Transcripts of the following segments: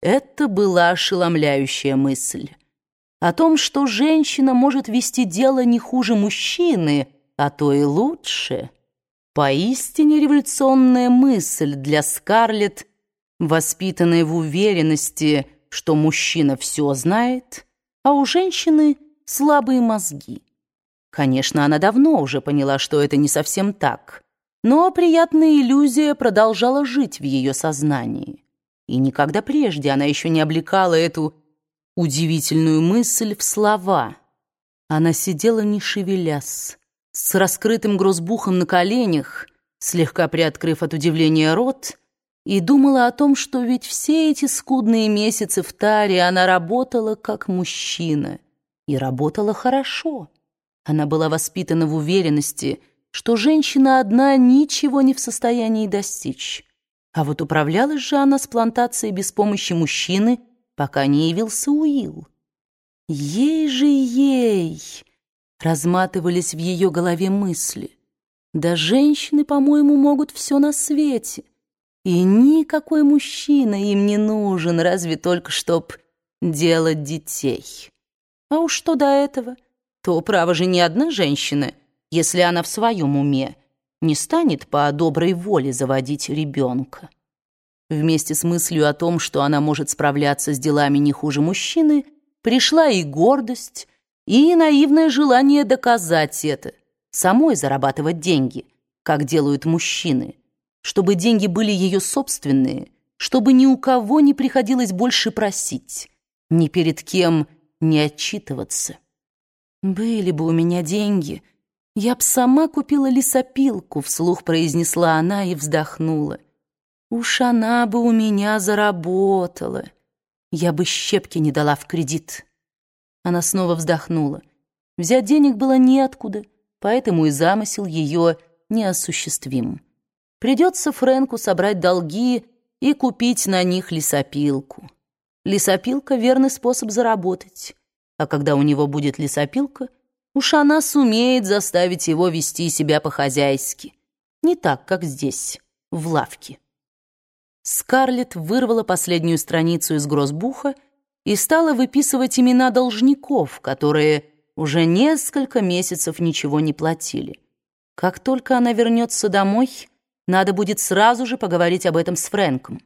Это была ошеломляющая мысль. О том, что женщина может вести дело не хуже мужчины, а то и лучше. Поистине революционная мысль для Скарлетт, воспитанная в уверенности, что мужчина все знает, а у женщины слабые мозги. Конечно, она давно уже поняла, что это не совсем так, но приятная иллюзия продолжала жить в ее сознании. И никогда прежде она еще не облекала эту удивительную мысль в слова. Она сидела не шевелясь, с раскрытым грозбухом на коленях, слегка приоткрыв от удивления рот, и думала о том, что ведь все эти скудные месяцы в таре она работала как мужчина, и работала хорошо. Она была воспитана в уверенности, что женщина одна ничего не в состоянии достичь. А вот управлялась же она с плантацией без помощи мужчины, пока не явился Уилл. Ей же ей! Разматывались в ее голове мысли. Да женщины, по-моему, могут все на свете. И никакой мужчина им не нужен, разве только чтоб делать детей. А уж что до этого, то, право же, ни одна женщина, если она в своем уме, не станет по доброй воле заводить ребенка. Вместе с мыслью о том, что она может справляться с делами не хуже мужчины, пришла и гордость, и наивное желание доказать это, самой зарабатывать деньги, как делают мужчины, чтобы деньги были ее собственные, чтобы ни у кого не приходилось больше просить, ни перед кем не отчитываться. «Были бы у меня деньги», «Я б сама купила лесопилку», — вслух произнесла она и вздохнула. «Уж она бы у меня заработала. Я бы щепки не дала в кредит». Она снова вздохнула. Взять денег было неоткуда, поэтому и замысел ее неосуществим. Придется Фрэнку собрать долги и купить на них лесопилку. Лесопилка — верный способ заработать. А когда у него будет лесопилка — Уж она сумеет заставить его вести себя по-хозяйски. Не так, как здесь, в лавке. Скарлетт вырвала последнюю страницу из грозбуха и стала выписывать имена должников, которые уже несколько месяцев ничего не платили. Как только она вернется домой, надо будет сразу же поговорить об этом с Фрэнком.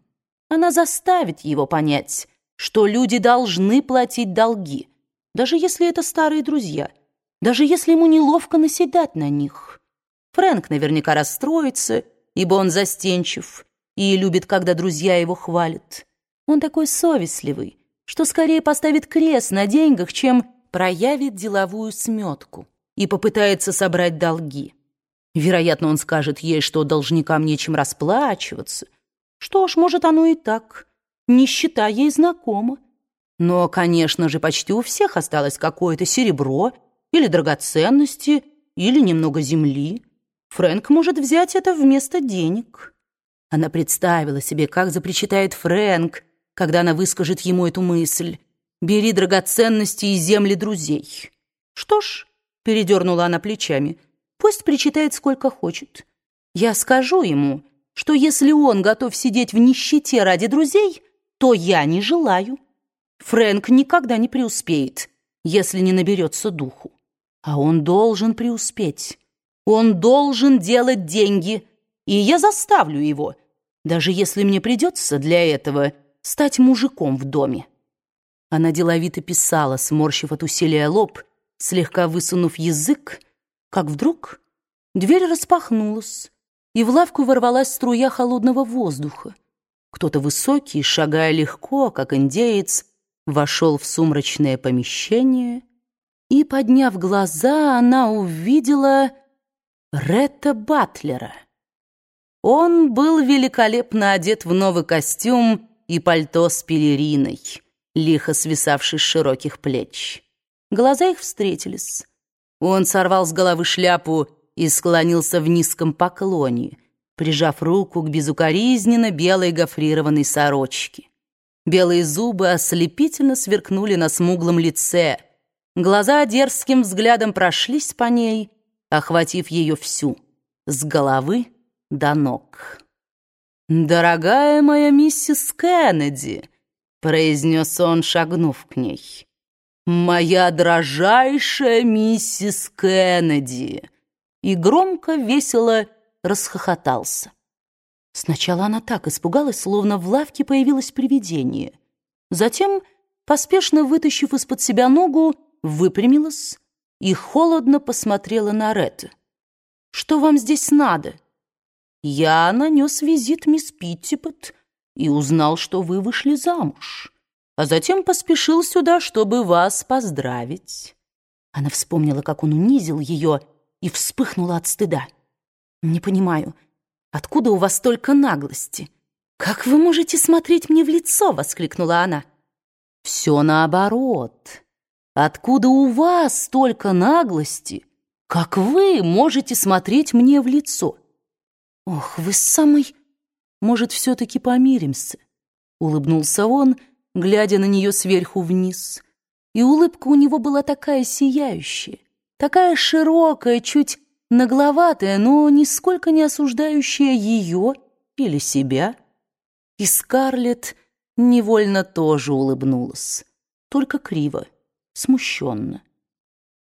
Она заставит его понять, что люди должны платить долги, даже если это старые друзья — даже если ему неловко наседать на них. Фрэнк наверняка расстроится, ибо он застенчив и любит, когда друзья его хвалят. Он такой совестливый, что скорее поставит крест на деньгах, чем проявит деловую сметку и попытается собрать долги. Вероятно, он скажет ей, что должникам нечем расплачиваться. Что ж, может, оно и так. Нищета ей знакома. Но, конечно же, почти у всех осталось какое-то серебро или драгоценности, или немного земли. Фрэнк может взять это вместо денег. Она представила себе, как запричитает Фрэнк, когда она выскажет ему эту мысль. «Бери драгоценности и земли друзей». «Что ж», — передернула она плечами, «пусть причитает сколько хочет. Я скажу ему, что если он готов сидеть в нищете ради друзей, то я не желаю. Фрэнк никогда не преуспеет, если не наберется духу. А он должен преуспеть. Он должен делать деньги, и я заставлю его, даже если мне придется для этого стать мужиком в доме. Она деловито писала, сморщив от усилия лоб, слегка высунув язык, как вдруг дверь распахнулась, и в лавку ворвалась струя холодного воздуха. Кто-то высокий, шагая легко, как индеец, вошел в сумрачное помещение — и, подняв глаза, она увидела Ретта Батлера. Он был великолепно одет в новый костюм и пальто с пелериной, лихо свисавший с широких плеч. Глаза их встретились. Он сорвал с головы шляпу и склонился в низком поклоне, прижав руку к безукоризненно белой гофрированной сорочке. Белые зубы ослепительно сверкнули на смуглом лице — Глаза дерзким взглядом прошлись по ней, охватив ее всю, с головы до ног. «Дорогая моя миссис Кеннеди, произнес он, шагнув к ней. «Моя дрожайшая миссис Кеннеди!» И громко, весело расхохотался. Сначала она так испугалась, словно в лавке появилось привидение. Затем, поспешно вытащив из-под себя ногу, выпрямилась и холодно посмотрела на Ретта. «Что вам здесь надо?» «Я нанес визит мисс Питтипот и узнал, что вы вышли замуж, а затем поспешил сюда, чтобы вас поздравить». Она вспомнила, как он унизил ее, и вспыхнула от стыда. «Не понимаю, откуда у вас столько наглости? Как вы можете смотреть мне в лицо?» — воскликнула она. «Все наоборот. Откуда у вас столько наглости? Как вы можете смотреть мне в лицо?» «Ох, вы самый...» Может, все-таки помиримся?» Улыбнулся он, глядя на нее сверху вниз. И улыбка у него была такая сияющая, такая широкая, чуть нагловатая, но нисколько не осуждающая ее или себя. И Скарлетт невольно тоже улыбнулась, только криво, смущенно.